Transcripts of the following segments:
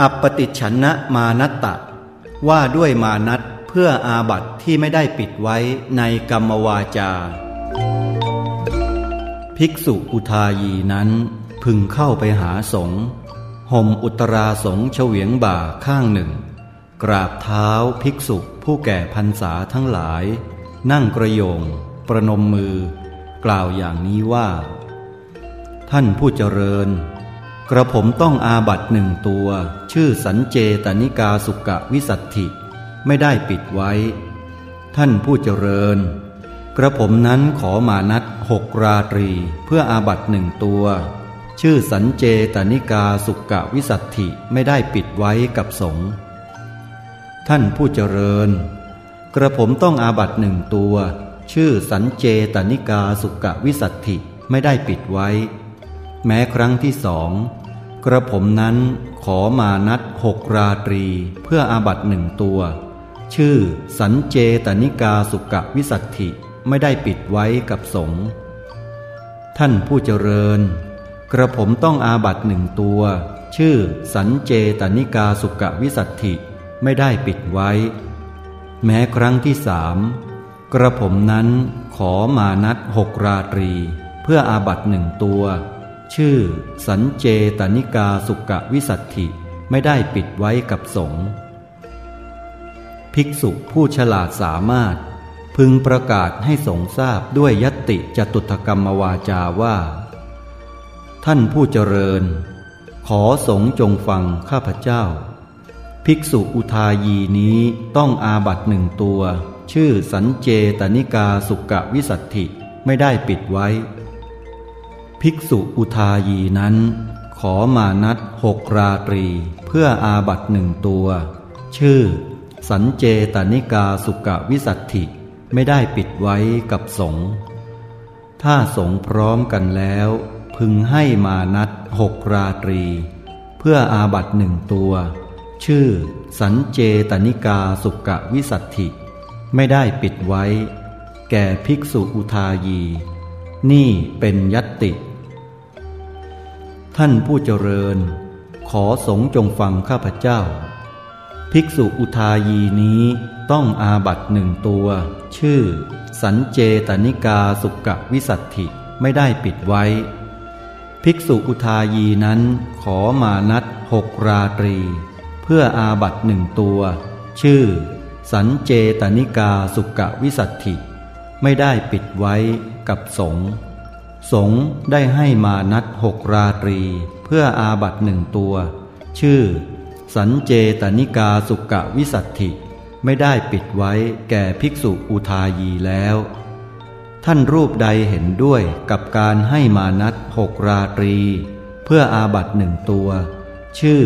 อัปปติชนะมานัตตะ ว่าด้วยมานัตเพื่ออาบัตที่ไม่ได้ปิดไว้ในกรรมวาจา ภิกษุอุทายีนั้นพึงเข้าไปหาสงฆ์ห่มอุตราสงเฉวียงบ่าข้างหนึ่ง กราบเท้าภิกษุผู้แก่พรรษาทั้งหลาย นั่งกระโยง ประนมมือ กล่าวอย่างนี้ว่า ท่านผู้เจริญ กระผมต้องอาบัตหนึ่งตัว ชื่อสันเจตนิกาสุกะวิสัตถิ ไม่ได้ปิดไว้ ท่านผู้เจริญ กระผมนั้นขอมานัดหกราตรีเพื่ออาบัตหนึ่งตัว ชื่อสันเจตนิกาสุกะวิสัตถิไม่ได้ปิดไว้กับสงท่านผู้เจริญ กระผมต้องอาบัตหนึ่งตัว ชื่อสันเจตนิกาสุกะวิสัตถิไม่ได้ปิดไว้ แม้ครั้งที่สอง กระผมนั้นขอมานัดหกราตรีเพื่ออาบัตหนึ่งตัว ชื่อสันเจตนิกาสุกวิสัตถิไม่ได้ปิดไว้กับสงฆ์ท่านผู้เจริญ กระผมต้องอาบัตหนึ่งตัว ชื่อสันเจตนิกาสุกวิสัตถิไม่ได้ปิดไว้ แม้ครั้งที่สามกระผมนั้นขอมานัดหกราตรี เพื่ออาบัตหนึ่งตัว ชื่อ สันเจตนิกาสุกะวิสัตถิไม่ได้ปิดไว้กับสงฆ์ภิกษุผู้ฉลาดสามารถ พึงประกาศให้สงทราบด้วยยติจตุถกรรมวาจาว่า ท่านผู้เจริญ ขอสงจงฟังข้าพเจ้า ภิกษุอุทายีนี้ต้องอาบัตหนึ่งตัว ชื่อสันเจตนิกาสุกะวิสัตถิไม่ได้ปิดไว้ ภิกษุอุทายีนั้น ขอมานัดหกราตรี เพื่ออาบัตหนึ่งตัว ชื่อ สันเจตนิกาสุกะวิสัตถิไม่ได้ปิดไว้กับสงฆ์ถ้าสงฆ์พร้อมกันแล้ว พึงให้มานัดหกราตรี เพื่ออาบัตหนึ่งตัว ชื่อ สันเจตนิกาสุกะวิสัตถิ ไม่ได้ปิดไว้ แก่ภิกษุอุทายี นี่เป็นยัตติ ท่านผู้เจริญ ขอสงจงฟังข้าพเจ้า ภิกษุอุทายีนี้ต้องอาบัตหนึ่งตัว ชื่อ สันเจตนิกาสุกะวิสัตถิไม่ได้ปิดไว้ ภิกษุอุทายีนั้นขอมานัดหกราตรี เพื่ออาบัตหนึ่งตัว ชื่อ สันเจตนิกาสุกะวิสัตถิไม่ได้ปิดไว้กับสงฆ์ สงฆ์ได้ให้มานัดหกราตรี เพื่ออาบัตหนึ่งตัว ชื่อ สันเจตนิกาสุกะวิสัตถิ ไม่ได้ปิดไว้แก่ภิกษุอุทายีแล้ว ท่านรูปใดเห็นด้วยกับการให้มานัดหกราตรี เพื่ออาบัตหนึ่งตัว ชื่อ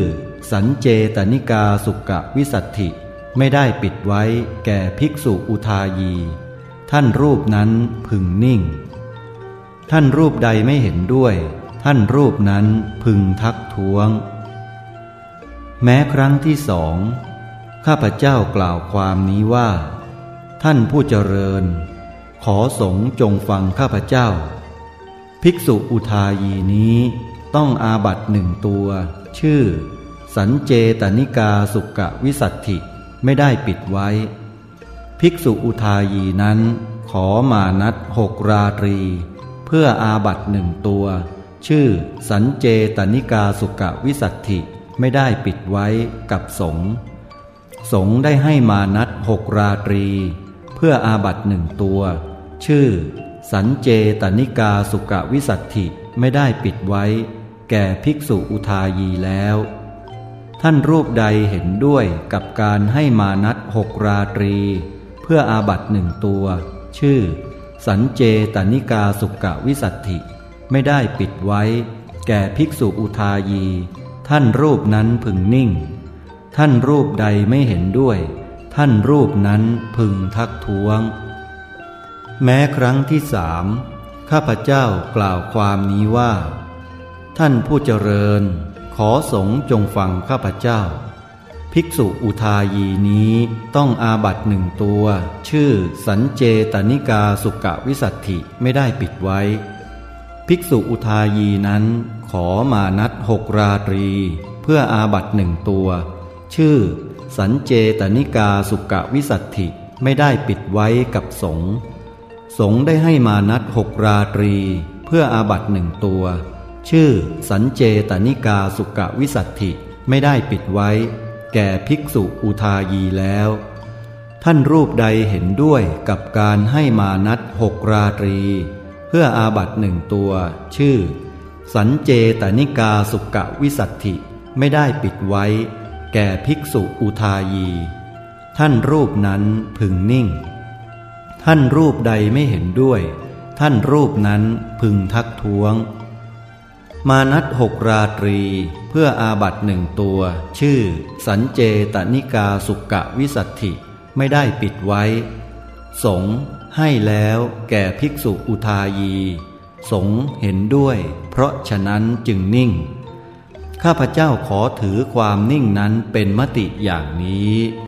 สันเจตนิกาสุกะวิสัตถิ ไม่ได้ปิดไว้แก่ภิกษุอุทายี ท่านรูปนั้นพึงนิ่ง ท่านรูปใดไม่เห็นด้วย ท่านรูปนั้นพึงทักท้วง แม้ครั้งที่สอง ข้าพเจ้ากล่าวความนี้ว่า ท่านผู้เจริญ ขอสงจงฟังข้าพเจ้า ภิกษุอุทายีนี้ต้องอาบัตหนึ่งตัว ชื่อ สันเจตนิกาสุกะวิสัตถิไม่ได้ปิดไว้ ภิกษุอุทายีนั้นขอมานัดหกราตรี พื่ออาบัตหนึ่งตัว ชื่อสันเจตนิกาสุกะวิสัตถิไม่ได้ปิดไว้กับสงฆ์สงฆ์ได้ให้มานัดหกราตรี เพื่ออาบัตหนึ่งตัว ชื่อ สันเจตนิกาสุกะวิสัตถิไม่ได้ปิดไว้ แก่ภิกษุอุทายีแล้ว ท่านรูปใดเห็นด้วยกับการให้มานัดหกราตรี เพื่ออาบัตหนึ่งตัว ชื่อ สันเจตนิกาสุกะวิสัตถิ ไม่ได้ปิดไว้ แก่ภิกษุอุทายี ท่านรูปนั้นพึงนิ่ง ท่านรูปใดไม่เห็นด้วย ท่านรูปนั้นพึงทักท้วง แม้ครั้งที่สามข้าพเจ้ากล่าวความนี้ว่า ท่านผู้เจริญ ขอสงจงฟังข้าพเจ้า ภิกษุอุทายีนี้ต้องอาบัตหนึ่งตัว ชื่อสันเจตนิกาสุกะวิสัตถิไม่ได้ปิดไว้ ภิกษุอุทายีนั้นขอมานัดหกราตรี เพื่ออาบัตหนึ่งตัว ชื่อ สันเจตนิกาสุกะวิสัตถิไม่ได้ปิดไว้กับสงฆ์สงฆ์ได้ให้มานัดหกราตรี เพื่ออาบัตหนึ่งตัว ชื่อ สันเจตนิกาสุกะวิสัตถิไม่ได้ปิดไว้ แก่ภิกษุอุทายีแล้ว ท่านรูปใดเห็นด้วยกับการให้มานัดหกราตรี เพื่ออาบัตหนึ่งตัว ชื่อ สันเจตนิกาสุกะวิสัตถิไม่ได้ปิดไว้ แก่ภิกษุอุทายี ท่านรูปนั้นพึงนิ่ง ท่านรูปใดไม่เห็นด้วย ท่านรูปนั้นพึงทักท้วง มานัดหกราตรี เพื่ออาบัตหนึ่งตัว ชื่อ สันเจตนิกาสุกะวิสัตถิไม่ได้ปิดไว้ สงให้แล้วแก่ภิกษุอุทายี สงเห็นด้วย เพราะฉะนั้นจึงนิ่ง ข้าพเจ้าขอถือความนิ่งนั้นเป็นมติอย่างนี้